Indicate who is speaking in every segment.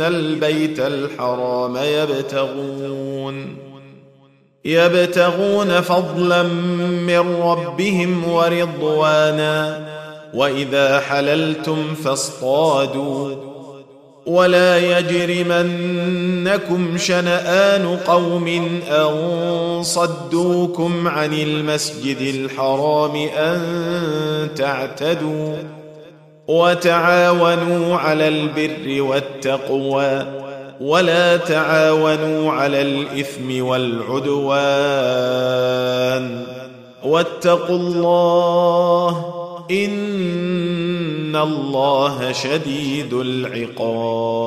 Speaker 1: آمين البيت الحرام يبتغون يبتغون فضلا من ربهم ورضوانا واذا حللتم فاصطادوا ولا يجرمنكم شنآن قوم أن صدوكم عن المسجد الحرام أن تعتدوا وتعاونوا على البر والتقوى ولا تعاونوا على الإثم والعدوان. واتقوا الله إن الله شديد العقاب.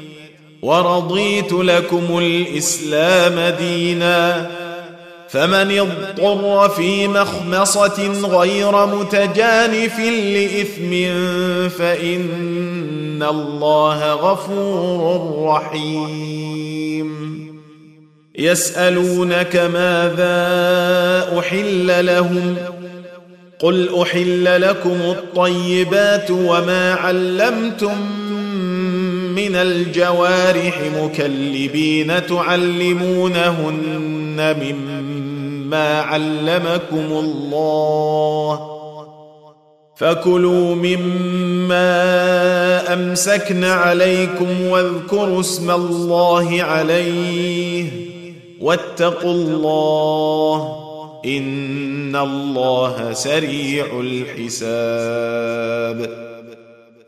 Speaker 1: ورضيت لكم الإسلام دينا فمن اضطر في مخمصة غير متجانف لإثم فإن الله غفور رحيم. يسألونك ماذا أحل لهم؟ قل أحل لكم الطيبات وما علمتم من الجوارح مكلبين تعلمونهن مما علمكم الله فكلوا مما أمسكن عليكم واذكروا اسم الله عليه واتقوا الله إن الله سريع الحساب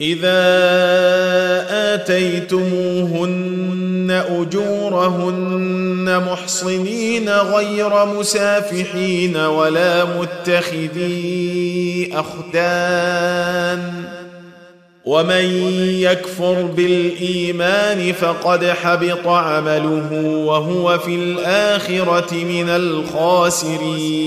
Speaker 1: إذا آتيتموهن أجورهن محصنين غير مسافحين ولا متخذي أخدان ومن يكفر بالإيمان فقد حبط عمله وهو في الآخرة من الخاسرين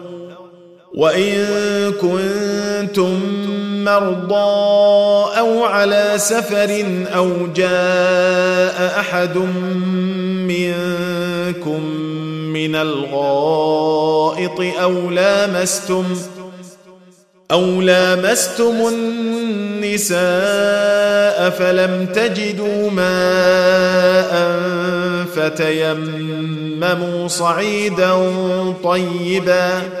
Speaker 1: وإن كنتم مرضى أو على سفر أو جاء أحد منكم من الغائط أو لامستم أو لامستم النساء فلم تجدوا ماء فتيمموا صعيدا طيبا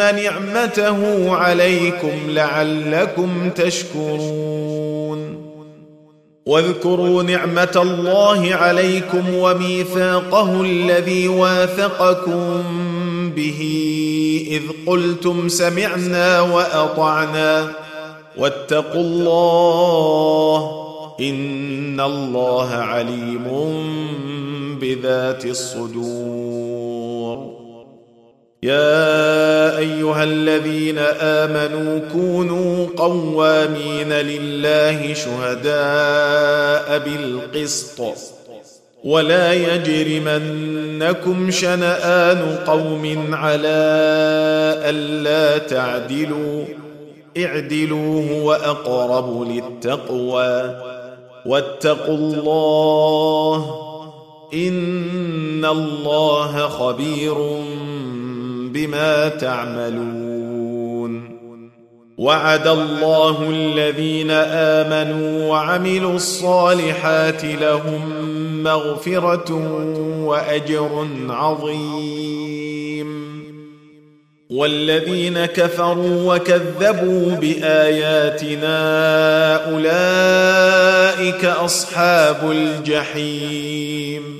Speaker 1: نعمته عليكم لعلكم تشكرون واذكروا نعمه الله عليكم وميثاقه الذي واثقكم به اذ قلتم سمعنا واطعنا واتقوا الله ان الله عليم بذات الصدور يا أيها الذين آمنوا كونوا قوامين لله شهداء بالقسط. ولا يجرمنكم شنآن قوم على ألا تعدلوا. اعدلوا هو أقرب للتقوى. واتقوا الله إن الله خبير بما تعملون. وعد الله الذين آمنوا وعملوا الصالحات لهم مغفرة وأجر عظيم. والذين كفروا وكذبوا بآياتنا أولئك أصحاب الجحيم.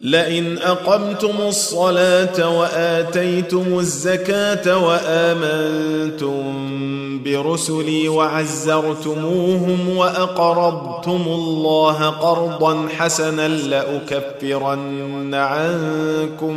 Speaker 1: لئن أقمتم الصلاة وآتيتم الزكاة وآمنتم برسلي وعزرتموهم وأقرضتم الله قرضا حسنا لأكفرن عنكم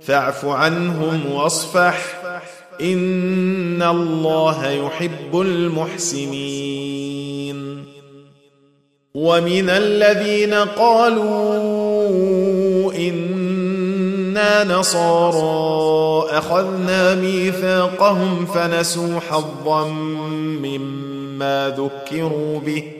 Speaker 1: فاعف عنهم واصفح. إن الله يحب المحسنين. ومن الذين قالوا إنا نصارى أخذنا ميثاقهم فنسوا حظا مما ذكروا به.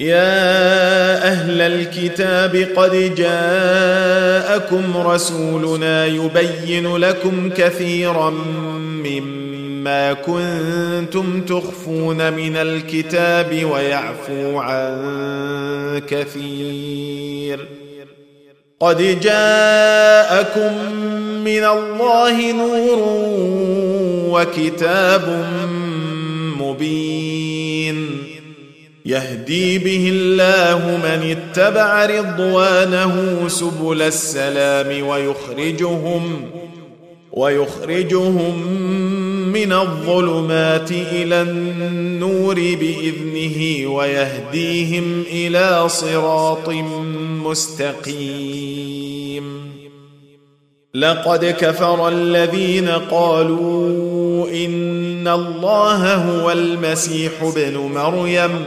Speaker 1: يا أهل الكتاب قد جاءكم رسولنا يبين لكم كثيرا مما كنتم تخفون من الكتاب ويعفو عن كثير. قد جاءكم من الله نور وكتاب مبين. يهدي به الله من اتبع رضوانه سبل السلام ويخرجهم ويخرجهم من الظلمات إلى النور بإذنه ويهديهم إلى صراط مستقيم. لقد كفر الذين قالوا إن الله هو المسيح ابن مريم.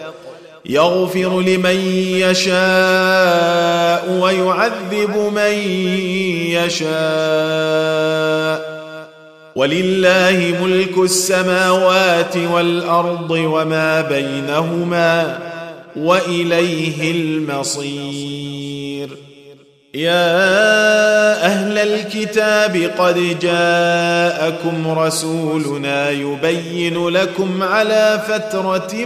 Speaker 1: يغفر لمن يشاء ويعذب من يشاء. ولله ملك السماوات والأرض وما بينهما وإليه المصير. يا أهل الكتاب قد جاءكم رسولنا يبين لكم على فترة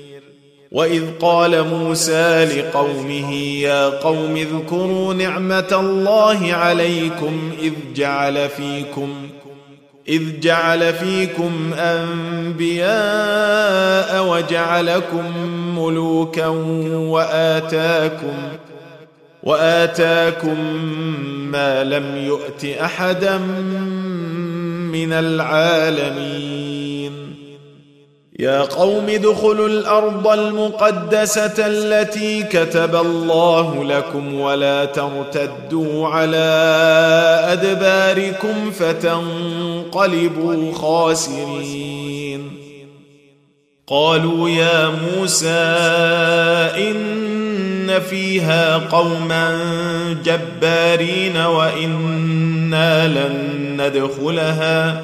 Speaker 1: وإذ قال موسى لقومه يا قوم اذكروا نعمة الله عليكم إذ جعل فيكم إذ جعل فيكم أنبياء وجعلكم ملوكا وآتاكم وآتاكم ما لم يؤت أحدا من العالمين يا قوم ادخلوا الأرض المقدسة التي كتب الله لكم ولا ترتدوا على أدباركم فتنقلبوا خاسرين. قالوا يا موسى إن فيها قوما جبارين وإنا لن ندخلها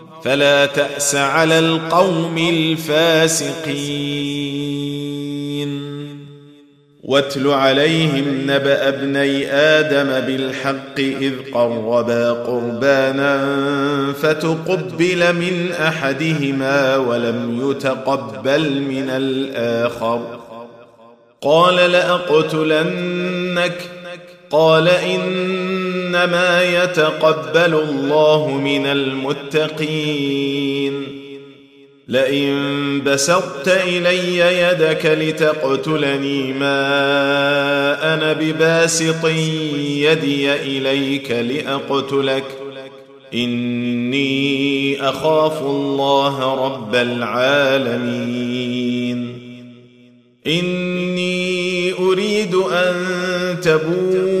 Speaker 1: فلا تأس على القوم الفاسقين. واتل عليهم نبأ ابني آدم بالحق إذ قربا قربانا فتقبل من أحدهما ولم يتقبل من الآخر. قال لأقتلنك قال إنما يتقبل الله من المتقين. لئن بسطت إلي يدك لتقتلني ما أنا بباسط يدي إليك لأقتلك. إني أخاف الله رب العالمين. إني أريد أن تبوء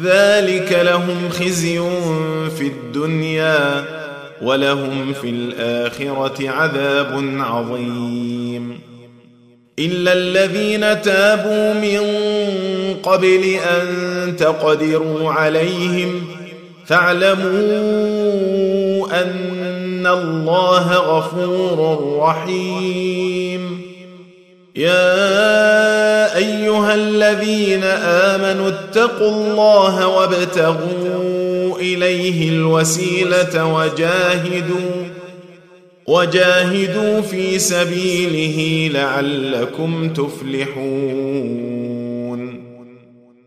Speaker 1: ذلك لهم خزي في الدنيا ولهم في الآخرة عذاب عظيم. إلا الذين تابوا من قبل أن تقدروا عليهم فاعلموا أن الله غفور رحيم. يا أيها الذين آمنوا اتقوا الله وابتغوا إليه الوسيلة وجاهدوا وجاهدوا في سبيله لعلكم تفلحون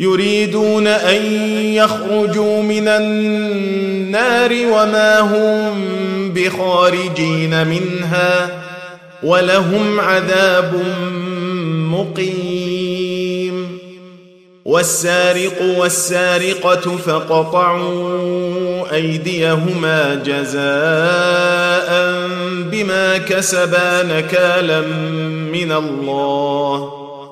Speaker 1: يريدون أن يخرجوا من النار وما هم بخارجين منها ولهم عذاب مقيم. والسارق والسارقة فقطعوا أيديهما جزاء بما كسبا نكالا من الله.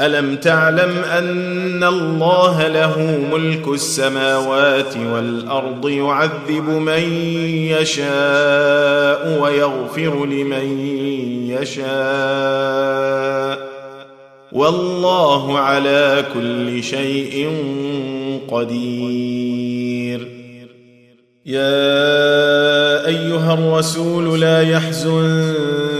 Speaker 1: ألم تعلم أن الله له ملك السماوات والأرض يعذب من يشاء ويغفر لمن يشاء؟ والله على كل شيء قدير. يا أيها الرسول لا يحزنك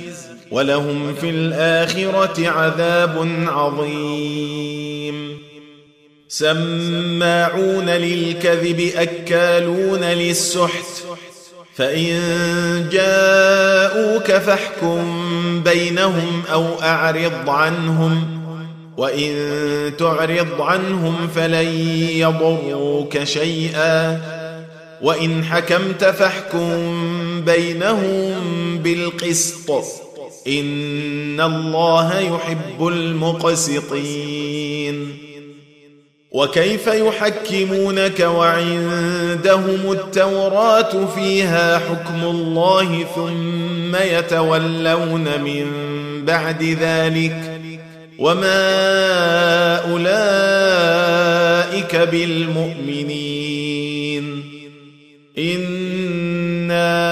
Speaker 1: ولهم في الآخرة عذاب عظيم. سماعون للكذب أكالون للسحت. فإن جاءوك فاحكم بينهم أو أعرض عنهم. وإن تعرض عنهم فلن يضروك شيئا. وإن حكمت فاحكم بينهم بالقسط. ان الله يحب المقسطين وكيف يحكمونك وعندهم التوراه فيها حكم الله ثم يتولون من بعد ذلك وما اولئك بالمؤمنين أنا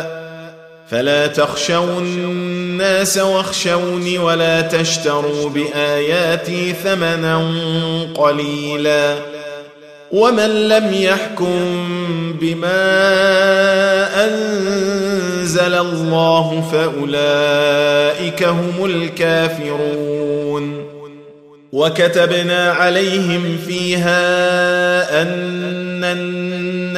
Speaker 1: فلا تخشوا الناس واخشوني ولا تشتروا بآياتي ثمنا قليلا ومن لم يحكم بما أنزل الله فأولئك هم الكافرون وكتبنا عليهم فيها أن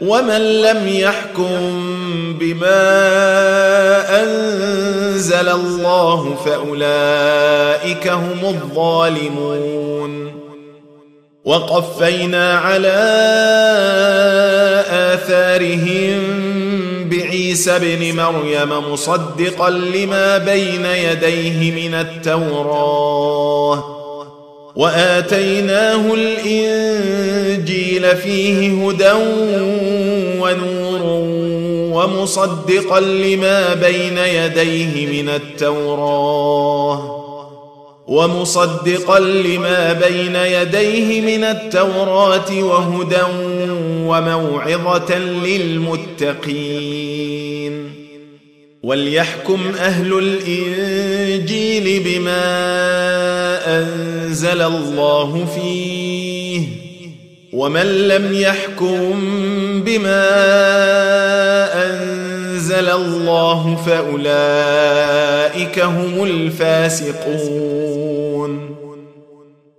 Speaker 1: ومن لم يحكم بما انزل الله فاولئك هم الظالمون وقفينا على اثارهم بعيسى ابن مريم مصدقا لما بين يديه من التوراه وآتيناه الإنجيل فيه هدى ونور ومصدقا لما بين يديه من التوراة ومصدقا لما بين يديه من التوراة وهدى وموعظة للمتقين وليحكم أهل الإنجيل بما أنزل الله فيه ومن لم يحكم بما أنزل الله فأولئك هم الفاسقون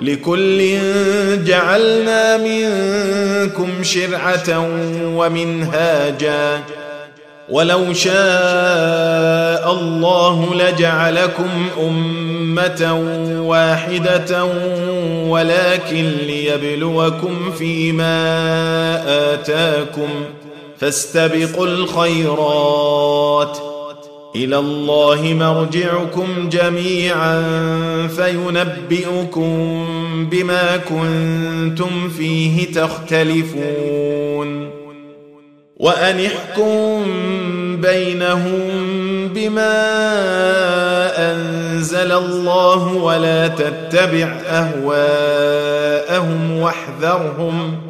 Speaker 1: لكل جعلنا منكم شرعة ومنهاجا. ولو شاء الله لجعلكم أمة واحدة ولكن ليبلوكم فيما آتاكم. فاستبقوا الخيرات. إلى الله مرجعكم جميعا فينبئكم بما كنتم فيه تختلفون. وأن احكم بينهم بما أنزل الله ولا تتبع أهواءهم واحذرهم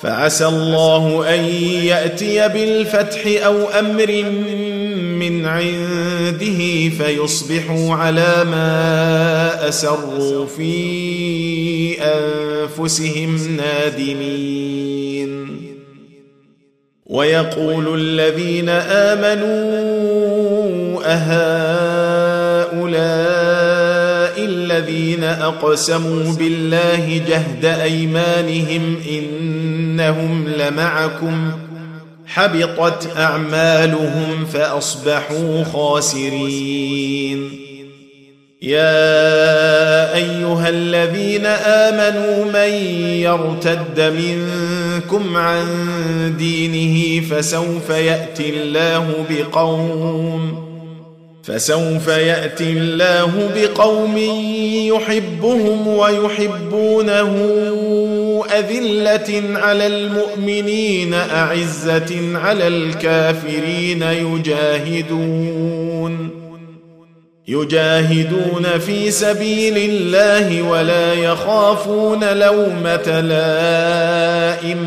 Speaker 1: فعسى الله أن يأتي بالفتح أو أمر من عنده فيصبحوا على ما أسروا في أنفسهم نادمين. ويقول الذين آمنوا أهؤلاء الذين أقسموا بالله جهد أيمانهم إنهم لمعكم حبطت أعمالهم فأصبحوا خاسرين. يا أيها الذين آمنوا من يرتد منكم عن دينه فسوف يأتي الله بقوم فسوف يأتي الله بقوم يحبهم ويحبونه أذلة على المؤمنين أعزة على الكافرين يجاهدون. يجاهدون في سبيل الله ولا يخافون لومة لائم.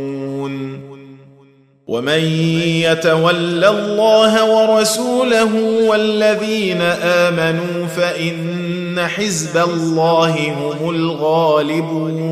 Speaker 1: ومن يتول الله ورسوله والذين آمنوا فإن حزب الله هم الغالبون.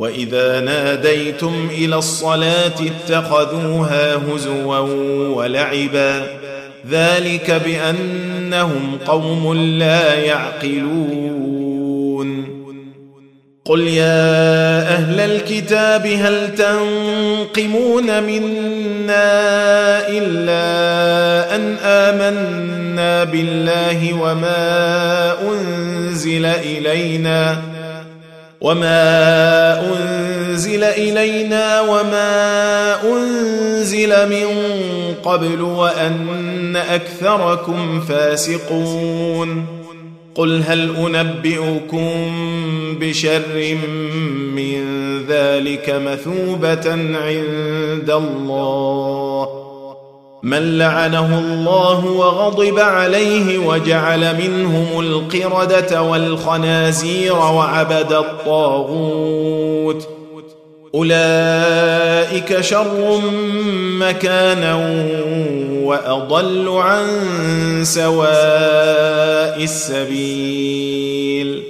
Speaker 1: واذا ناديتم إلى الصلاه اتخذوها هزوا ولعبا ذلك بانهم قوم لا يعقلون قل يا أهل الكتاب هل تنقمون منا الا ان امنا بالله وما انزل الينا وما انزل الينا وما انزل من قبل وان اكثركم فاسقون قل هل انبئكم بشر من ذلك مثوبه عند الله من لعنه الله وغضب عليه وجعل منهم القردة والخنازير وعبد الطاغوت. أولئك شر مكانا وأضل عن سواء السبيل.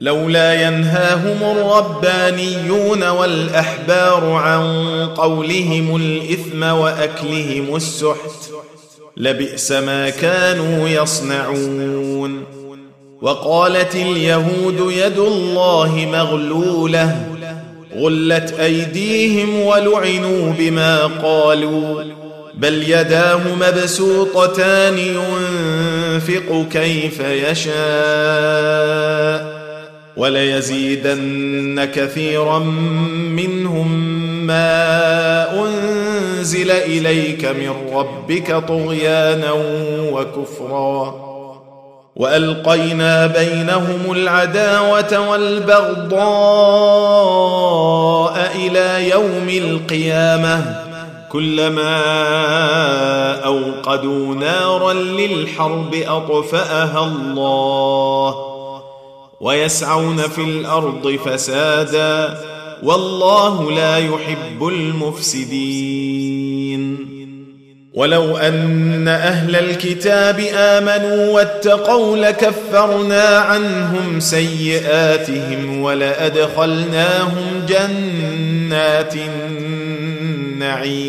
Speaker 1: لولا ينهاهم الربانيون والأحبار عن قولهم الإثم وأكلهم السحت لبئس ما كانوا يصنعون. وقالت اليهود يد الله مغلولة غلت أيديهم ولعنوا بما قالوا بل يداه مبسوطتان ينفق كيف يشاء. وليزيدن كثيرا منهم ما أنزل إليك من ربك طغيانا وكفرا. وألقينا بينهم العداوة والبغضاء إلى يوم القيامة. كلما أوقدوا نارا للحرب أطفأها الله. ويسعون في الأرض فسادا والله لا يحب المفسدين. ولو أن أهل الكتاب آمنوا واتقوا لكفرنا عنهم سيئاتهم ولأدخلناهم جنات النعيم.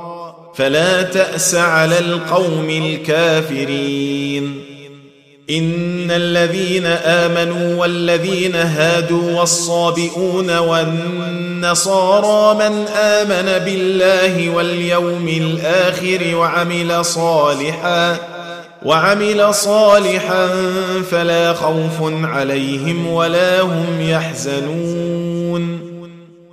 Speaker 1: فلا تأس على القوم الكافرين. إن الذين آمنوا والذين هادوا والصابئون والنصارى من آمن بالله واليوم الآخر وعمل صالحا وعمل صالحا فلا خوف عليهم ولا هم يحزنون.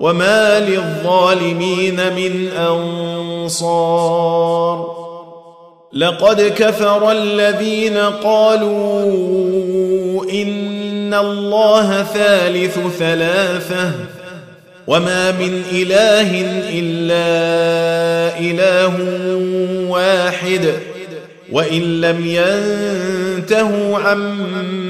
Speaker 1: وما للظالمين من انصار لقد كفر الذين قالوا ان الله ثالث ثلاثة وما من اله الا اله واحد وان لم ينتهوا عما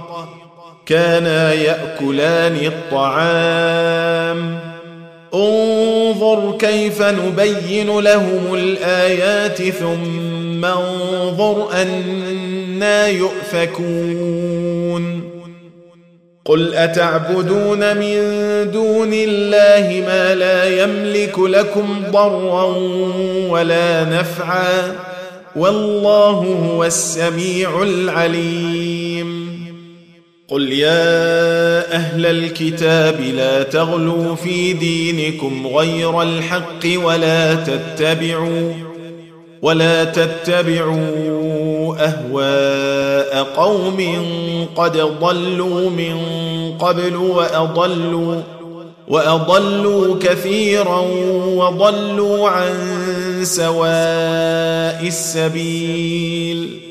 Speaker 1: كانا يأكلان الطعام. انظر كيف نبين لهم الآيات ثم انظر أنا يؤفكون. قل أتعبدون من دون الله ما لا يملك لكم ضرا ولا نفعا. والله هو السميع العليم. قل يا أهل الكتاب لا تغلوا في دينكم غير الحق ولا تتبعوا ولا تتبعوا اهواء قوم قد ضلوا من قبل واضلوا واضلوا كثيرا وضلوا عن سواء السبيل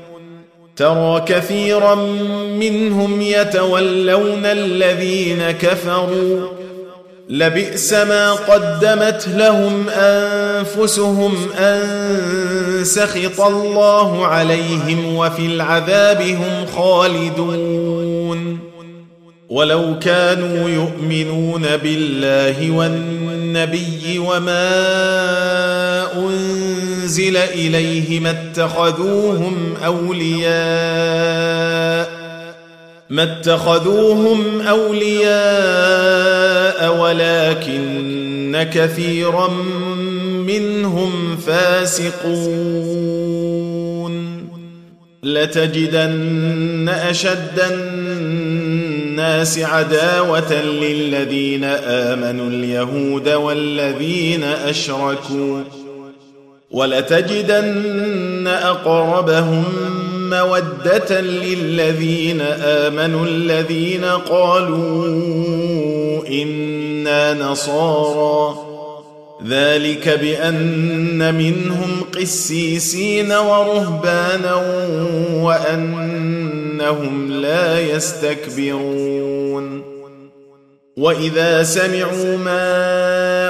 Speaker 1: ترى كثيرا منهم يتولون الذين كفروا. لبئس ما قدمت لهم أنفسهم أن سخط الله عليهم وفي العذاب هم خالدون. ولو كانوا يؤمنون بالله والنبي وما أنزل اليه ما اتخذوهم أولياء ما اتخذوهم أولياء ولكن كثيرا منهم فاسقون. لتجدن أشد الناس عداوة للذين آمنوا اليهود والذين أشركوا. ولتجدن أقربهم مودة للذين آمنوا الذين قالوا إنا نصارى. ذلك بأن منهم قسيسين ورهبانا وأنهم لا يستكبرون. وإذا سمعوا ما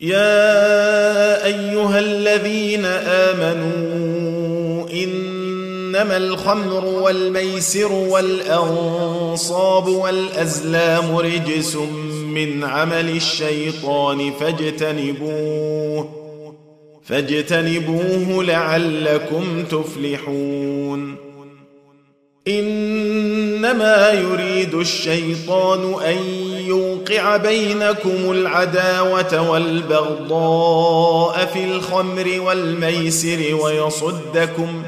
Speaker 1: يا أيها الذين آمنوا إنما الخمر والميسر والأنصاب والأزلام رجس من عمل الشيطان فاجتنبوه فاجتنبوه لعلكم تفلحون إنما يريد الشيطان أن يوقع بينكم العداوة والبغضاء في الخمر والميسر ويصدكم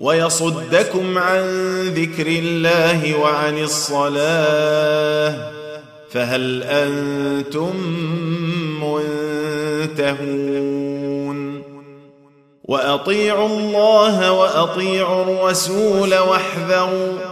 Speaker 1: ويصدكم عن ذكر الله وعن الصلاة فهل أنتم منتهون؟ وأطيعوا الله وأطيعوا الرسول واحذروا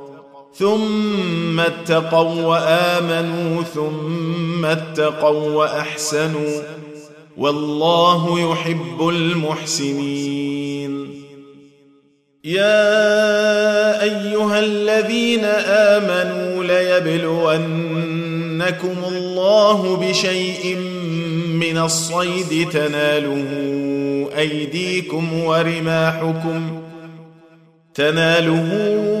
Speaker 1: ثم اتقوا وآمنوا ثم اتقوا وأحسنوا. والله يحب المحسنين. يا أيها الذين آمنوا ليبلونكم الله بشيء من الصيد. تناله أيديكم ورماحكم. تناله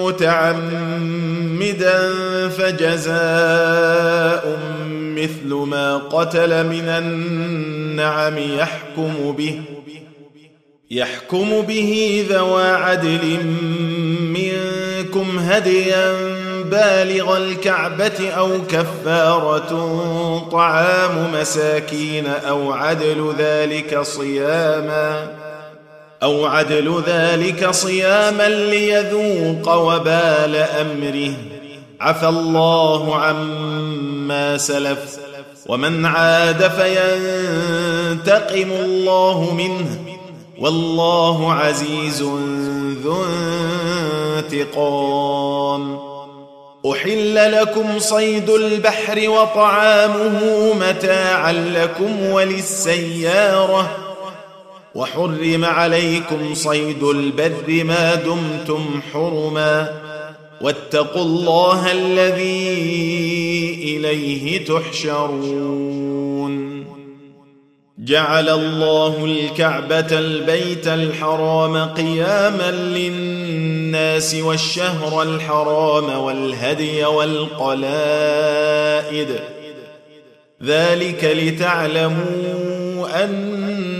Speaker 1: متعمدا فجزاء مثل ما قتل من النعم يحكم به يحكم به ذوى عدل منكم هديا بالغ الكعبة أو كفارة طعام مساكين أو عدل ذلك صياما أو عدل ذلك صياما ليذوق وبال أمره. عفى الله عما سلف. ومن عاد فينتقم الله منه. والله عزيز ذو انتقام. أحل لكم صيد البحر وطعامه متاعا لكم وللسيارة. وحرم عليكم صيد البر ما دمتم حرما واتقوا الله الذي إليه تحشرون. جعل الله الكعبة البيت الحرام قياما للناس والشهر الحرام والهدي والقلائد. ذلك لتعلموا أن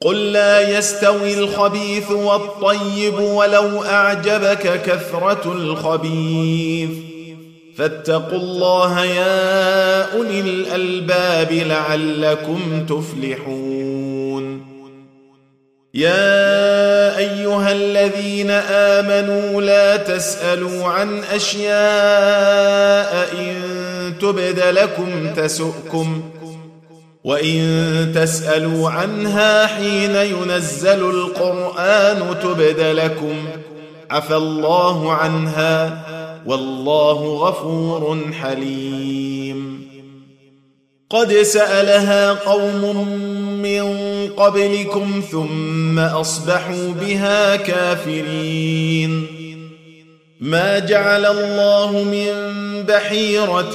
Speaker 1: قل لا يستوي الخبيث والطيب ولو أعجبك كثرة الخبيث. فاتقوا الله يا أولي الألباب لعلكم تفلحون. يا أيها الذين آمنوا لا تسألوا عن أشياء إن تبد لكم تسؤكم. وإن تسألوا عنها حين ينزل القرآن تبد لكم. عفى الله عنها والله غفور حليم. قد سألها قوم من قبلكم ثم أصبحوا بها كافرين. ما جعل الله من بحيرة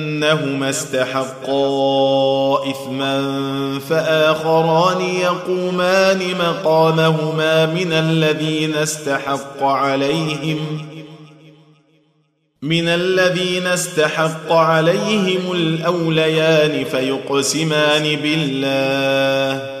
Speaker 1: إنهما استحقا إثما فآخران يقومان مقامهما من الذين استحق عليهم من الذين استحق عليهم الأوليان فيقسمان بالله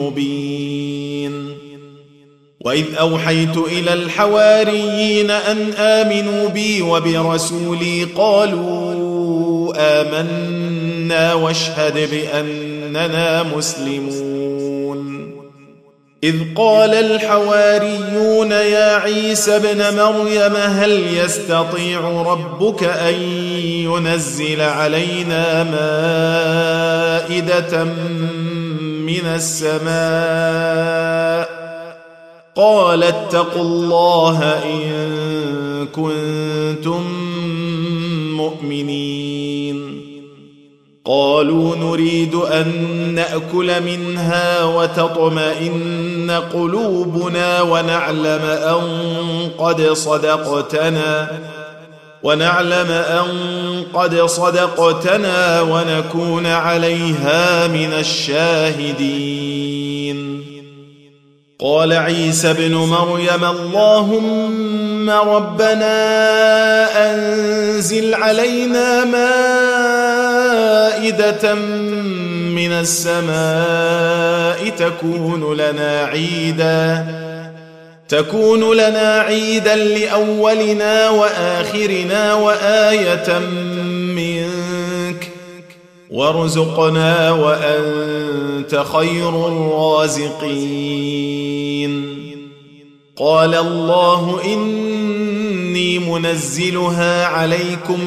Speaker 1: مبين وإذ أوحيت إلى الحواريين أن آمنوا بي وبرسولي قالوا آمنا واشهد بأننا مسلمون. إذ قال الحواريون يا عيسى ابن مريم هل يستطيع ربك أن ينزل علينا مائدة من السماء قال اتقوا الله إن كنتم مؤمنين. قالوا نريد أن نأكل منها وتطمئن قلوبنا ونعلم أن قد صدقتنا. ونعلم أن قد صدقتنا ونكون عليها من الشاهدين. قال عيسى ابن مريم اللهم ربنا أنزل علينا مائدة من السماء تكون لنا عيدا. تكون لنا عيدا لأولنا وآخرنا وآية منك وارزقنا وأنت خير الرازقين. قال الله إني منزلها عليكم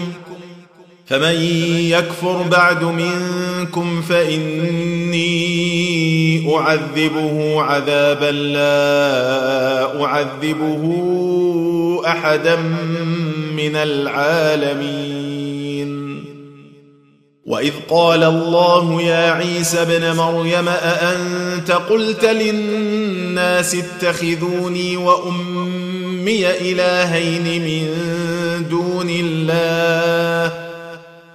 Speaker 1: فمن يكفر بعد منكم فإني أعذبه عذابا لا أعذبه أحدا من العالمين. وإذ قال الله يا عيسى ابن مريم أأنت قلت للناس اتخذوني وأمي إلهين من دون الله؟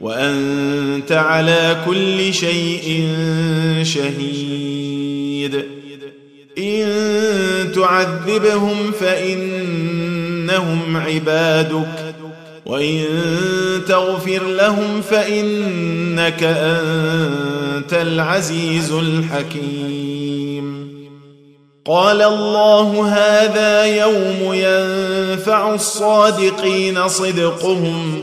Speaker 1: وأنت على كل شيء شهيد. إن تعذبهم فإنهم عبادك وإن تغفر لهم فإنك أنت العزيز الحكيم. قال الله هذا يوم ينفع الصادقين صدقهم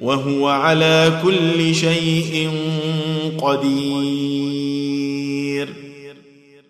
Speaker 1: وهو على كل شيء قدير.